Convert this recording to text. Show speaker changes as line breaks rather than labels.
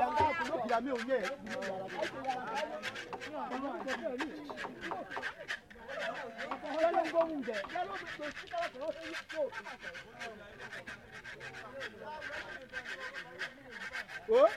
yanga kunobvira meuye vanongounge Oh?